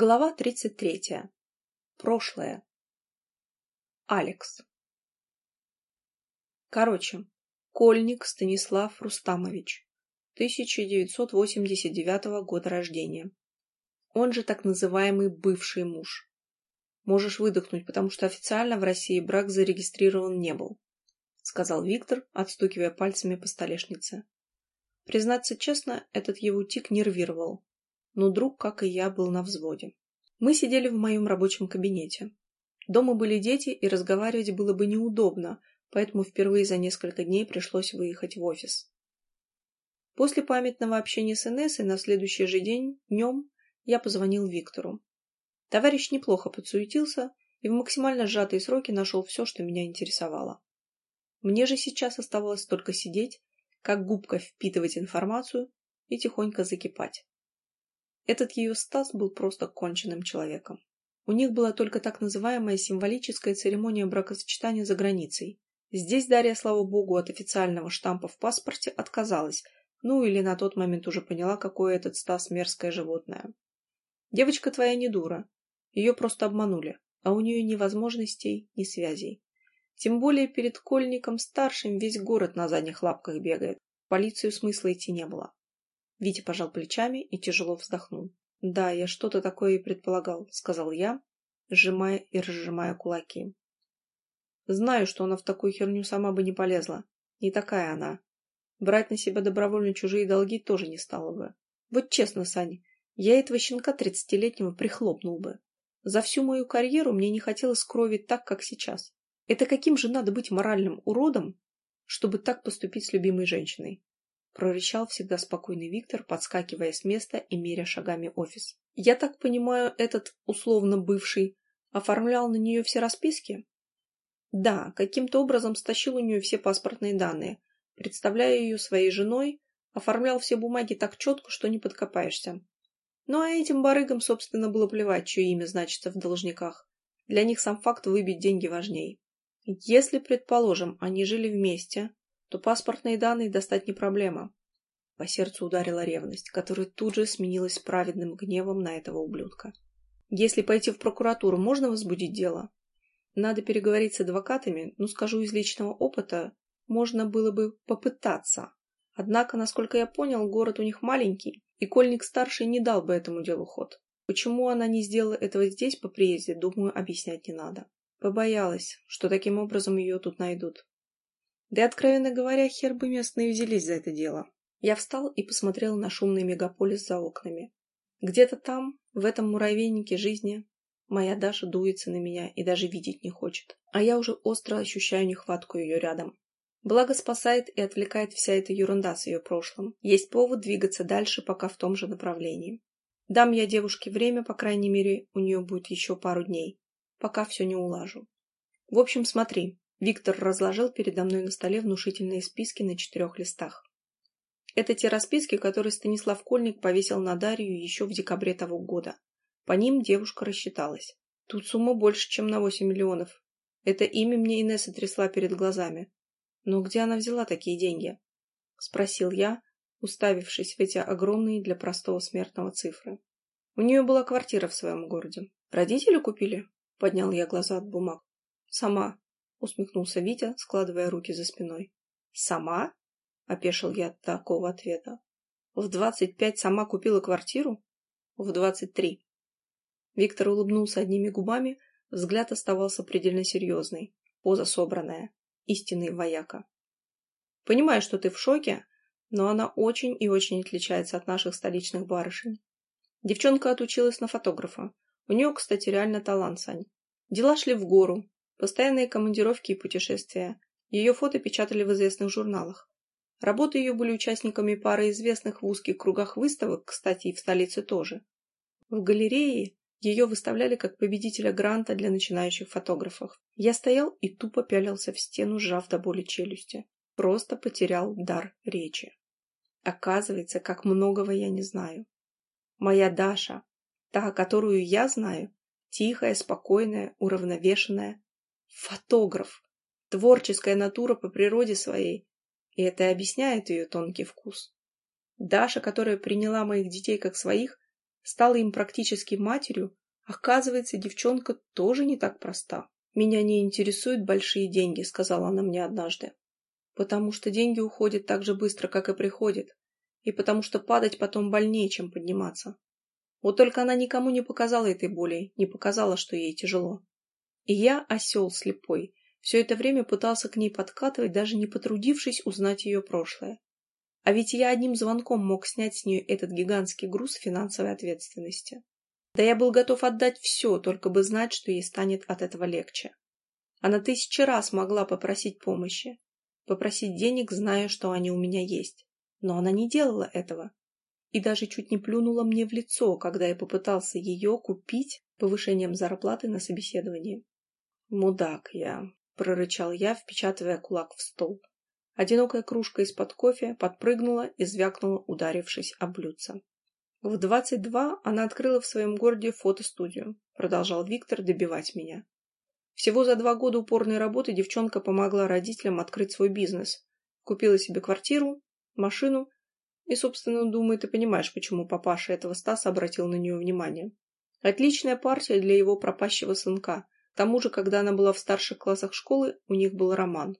Глава 33. Прошлое. Алекс. Короче, Кольник Станислав Рустамович, 1989 года рождения. Он же так называемый бывший муж. Можешь выдохнуть, потому что официально в России брак зарегистрирован не был, сказал Виктор, отстукивая пальцами по столешнице. Признаться честно, этот его тик нервировал, но друг, как и я, был на взводе. Мы сидели в моем рабочем кабинете. Дома были дети, и разговаривать было бы неудобно, поэтому впервые за несколько дней пришлось выехать в офис. После памятного общения с Инессой на следующий же день, днем, я позвонил Виктору. Товарищ неплохо подсуетился и в максимально сжатые сроки нашел все, что меня интересовало. Мне же сейчас оставалось только сидеть, как губка впитывать информацию и тихонько закипать. Этот ее Стас был просто конченным человеком. У них была только так называемая символическая церемония бракосочетания за границей. Здесь Дарья, слава богу, от официального штампа в паспорте отказалась, ну или на тот момент уже поняла, какое этот Стас мерзкое животное. Девочка твоя не дура. Ее просто обманули, а у нее ни возможностей, ни связей. Тем более перед Кольником старшим весь город на задних лапках бегает. В полицию смысла идти не было. Витя пожал плечами и тяжело вздохнул. «Да, я что-то такое и предполагал», — сказал я, сжимая и разжимая кулаки. «Знаю, что она в такую херню сама бы не полезла. Не такая она. Брать на себя добровольно чужие долги тоже не стала бы. Вот честно, Саня, я этого щенка тридцатилетнего прихлопнул бы. За всю мою карьеру мне не хотелось крови так, как сейчас. Это каким же надо быть моральным уродом, чтобы так поступить с любимой женщиной? Прорычал всегда спокойный Виктор, подскакивая с места и меря шагами офис. «Я так понимаю, этот, условно бывший, оформлял на нее все расписки?» «Да, каким-то образом стащил у нее все паспортные данные, представляя ее своей женой, оформлял все бумаги так четко, что не подкопаешься. Ну а этим барыгам, собственно, было плевать, чье имя значится в должниках. Для них сам факт выбить деньги важней. Если, предположим, они жили вместе, то паспортные данные достать не проблема. По сердцу ударила ревность, которая тут же сменилась праведным гневом на этого ублюдка. Если пойти в прокуратуру, можно возбудить дело? Надо переговорить с адвокатами, но скажу из личного опыта, можно было бы попытаться. Однако, насколько я понял, город у них маленький, и Кольник-старший не дал бы этому делу ход. Почему она не сделала этого здесь по приезде, думаю, объяснять не надо. Побоялась, что таким образом ее тут найдут. Да и, откровенно говоря, хер бы местные взялись за это дело. Я встал и посмотрел на шумный мегаполис за окнами. Где-то там, в этом муравейнике жизни, моя Даша дуется на меня и даже видеть не хочет. А я уже остро ощущаю нехватку ее рядом. Благо спасает и отвлекает вся эта ерунда с ее прошлым. Есть повод двигаться дальше, пока в том же направлении. Дам я девушке время, по крайней мере, у нее будет еще пару дней, пока все не улажу. В общем, смотри, Виктор разложил передо мной на столе внушительные списки на четырех листах. Это те расписки, которые Станислав Кольник повесил на Дарью еще в декабре того года. По ним девушка рассчиталась. Тут сумма больше, чем на 8 миллионов. Это имя мне Инесса трясла перед глазами. Но где она взяла такие деньги? Спросил я, уставившись в эти огромные для простого смертного цифры. У нее была квартира в своем городе. Родители купили? Поднял я глаза от бумаг. Сама, — усмехнулся Витя, складывая руки за спиной. «Сама?» — опешил я от такого ответа. «В двадцать пять сама купила квартиру?» «В двадцать три». Виктор улыбнулся одними губами, взгляд оставался предельно серьезный, поза собранная, истинный вояка. «Понимаю, что ты в шоке, но она очень и очень отличается от наших столичных барышень. Девчонка отучилась на фотографа. У нее, кстати, реально талант, Сань. Дела шли в гору, Постоянные командировки и путешествия. Ее фото печатали в известных журналах. Работы ее были участниками пары известных в узких кругах выставок, кстати, и в столице тоже. В галерее ее выставляли как победителя гранта для начинающих фотографов. Я стоял и тупо пялился в стену, сжав до боли челюсти. Просто потерял дар речи. Оказывается, как многого я не знаю. Моя Даша, та, которую я знаю, тихая, спокойная, уравновешенная, Фотограф. Творческая натура по природе своей. И это объясняет ее тонкий вкус. Даша, которая приняла моих детей как своих, стала им практически матерью, оказывается, девчонка тоже не так проста. «Меня не интересуют большие деньги», — сказала она мне однажды. «Потому что деньги уходят так же быстро, как и приходят, и потому что падать потом больнее, чем подниматься. Вот только она никому не показала этой боли, не показала, что ей тяжело. И я, осел слепой, все это время пытался к ней подкатывать, даже не потрудившись узнать ее прошлое. А ведь я одним звонком мог снять с нее этот гигантский груз финансовой ответственности. Да я был готов отдать все, только бы знать, что ей станет от этого легче. Она тысячи раз могла попросить помощи, попросить денег, зная, что они у меня есть. Но она не делала этого. И даже чуть не плюнула мне в лицо, когда я попытался ее купить повышением зарплаты на собеседовании. «Мудак я», — прорычал я, впечатывая кулак в стол. Одинокая кружка из-под кофе подпрыгнула и звякнула, ударившись об блюдце. В двадцать два она открыла в своем городе фотостудию, продолжал Виктор добивать меня. Всего за два года упорной работы девчонка помогла родителям открыть свой бизнес. Купила себе квартиру, машину и, собственно, думаю, ты понимаешь, почему папаша этого Стаса обратил на нее внимание. Отличная партия для его пропащего сынка. К тому же, когда она была в старших классах школы, у них был роман.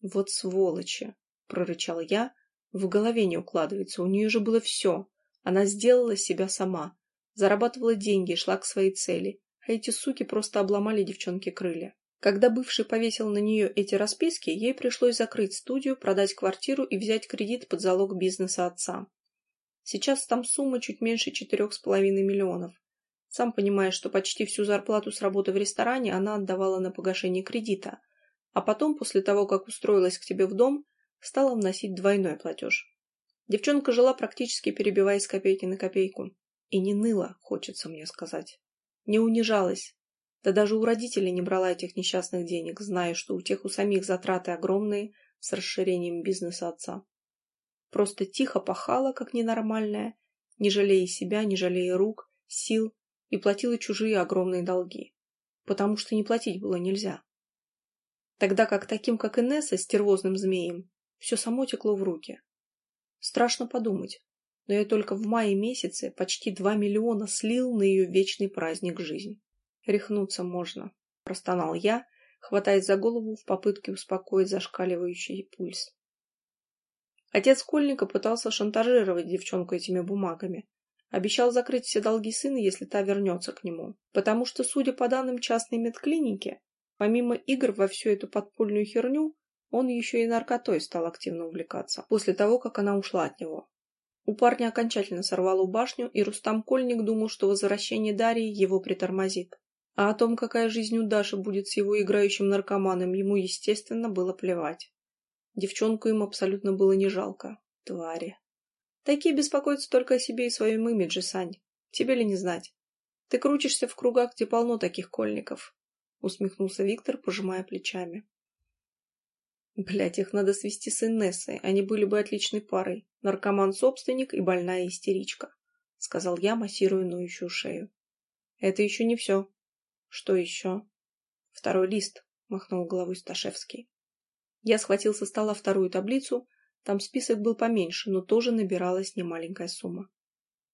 «Вот сволочи!» — прорычал я. В голове не укладывается, у нее же было все. Она сделала себя сама, зарабатывала деньги, шла к своей цели, а эти суки просто обломали девчонке крылья. Когда бывший повесил на нее эти расписки, ей пришлось закрыть студию, продать квартиру и взять кредит под залог бизнеса отца. Сейчас там сумма чуть меньше четырех с половиной миллионов. Сам понимаешь, что почти всю зарплату с работы в ресторане она отдавала на погашение кредита, а потом, после того, как устроилась к тебе в дом, стала вносить двойной платеж. Девчонка жила практически перебивая с копейки на копейку. И не ныла, хочется мне сказать. Не унижалась. Да даже у родителей не брала этих несчастных денег, зная, что у тех у самих затраты огромные с расширением бизнеса отца. Просто тихо пахала, как ненормальная, не жалея себя, не жалея рук, сил, и платила чужие огромные долги. Потому что не платить было нельзя. Тогда как таким, как Инесса, стервозным змеем, все само текло в руки. Страшно подумать, но я только в мае месяце почти два миллиона слил на ее вечный праздник жизнь. Рехнуться можно, простонал я, хватаясь за голову в попытке успокоить зашкаливающий пульс. Отец школьника пытался шантажировать девчонку этими бумагами. Обещал закрыть все долги сына, если та вернется к нему. Потому что, судя по данным частной медклиники, помимо игр во всю эту подпольную херню, он еще и наркотой стал активно увлекаться, после того, как она ушла от него. У парня окончательно сорвало башню, и Рустам Кольник думал, что возвращение Дарьи его притормозит. А о том, какая жизнь у Даши будет с его играющим наркоманом, ему, естественно, было плевать. Девчонку им абсолютно было не жалко. Твари. Такие беспокоятся только о себе и своем имидже, Сань. Тебе ли не знать? Ты крутишься в кругах, где полно таких кольников. Усмехнулся Виктор, пожимая плечами. Блять, их надо свести с Инессой, они были бы отличной парой. Наркоман-собственник и больная истеричка, — сказал я, массируя ноющую шею. Это еще не все. Что еще? Второй лист, — махнул головой Сташевский. Я схватил со стола вторую таблицу, там список был поменьше, но тоже набиралась немаленькая сумма.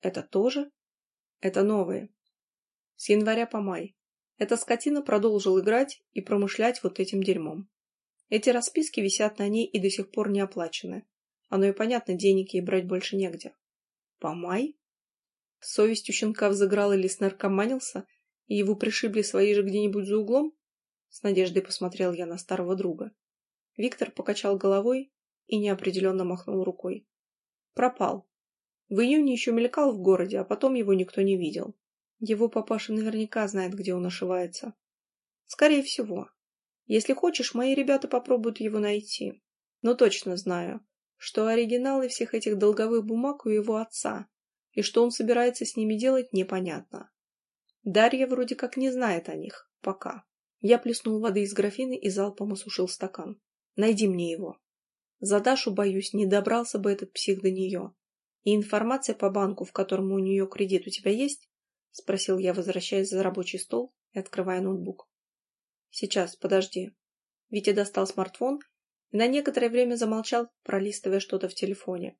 Это тоже? Это новые. С января по май. Эта скотина продолжил играть и промышлять вот этим дерьмом. Эти расписки висят на ней и до сих пор не оплачены. Оно и понятно, денег ей брать больше негде. Помай? Совесть у щенка взыграла или снаркоманился, и его пришибли свои же где-нибудь за углом? С надеждой посмотрел я на старого друга. Виктор покачал головой и неопределенно махнул рукой. Пропал. В июне еще мелькал в городе, а потом его никто не видел. Его папаша наверняка знает, где он ошивается. Скорее всего. Если хочешь, мои ребята попробуют его найти. Но точно знаю, что оригиналы всех этих долговых бумаг у его отца, и что он собирается с ними делать, непонятно. Дарья вроде как не знает о них. Пока. Я плеснул воды из графины и залпом осушил стакан. Найди мне его. За Дашу, боюсь, не добрался бы этот псих до нее. И информация по банку, в котором у нее кредит, у тебя есть? Спросил я, возвращаясь за рабочий стол и открывая ноутбук. Сейчас, подожди. Витя достал смартфон и на некоторое время замолчал, пролистывая что-то в телефоне.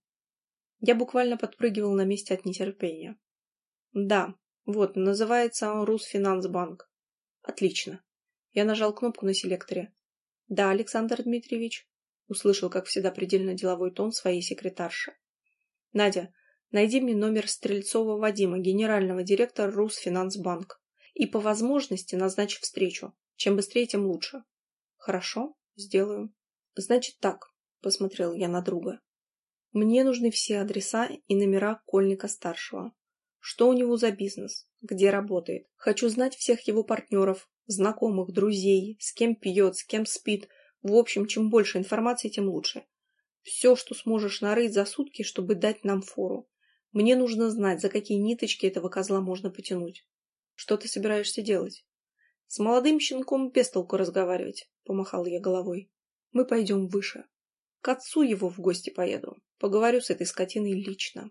Я буквально подпрыгивал на месте от нетерпения. Да, вот, называется он Русфинансбанк. Отлично. Я нажал кнопку на селекторе. Да, Александр Дмитриевич. Услышал, как всегда, предельно деловой тон своей секретарши. Надя, найди мне номер Стрельцова Вадима, генерального директора Русфинансбанк. И по возможности назначь встречу. Чем быстрее, тем лучше. Хорошо, сделаю. Значит так, посмотрел я на друга. Мне нужны все адреса и номера Кольника-старшего. Что у него за бизнес? Где работает? Хочу знать всех его партнеров, знакомых, друзей, с кем пьет, с кем спит. В общем, чем больше информации, тем лучше. Все, что сможешь нарыть за сутки, чтобы дать нам фору. Мне нужно знать, за какие ниточки этого козла можно потянуть. Что ты собираешься делать? С молодым щенком без толку разговаривать, помахал я головой. Мы пойдем выше. К отцу его в гости поеду. Поговорю с этой скотиной лично.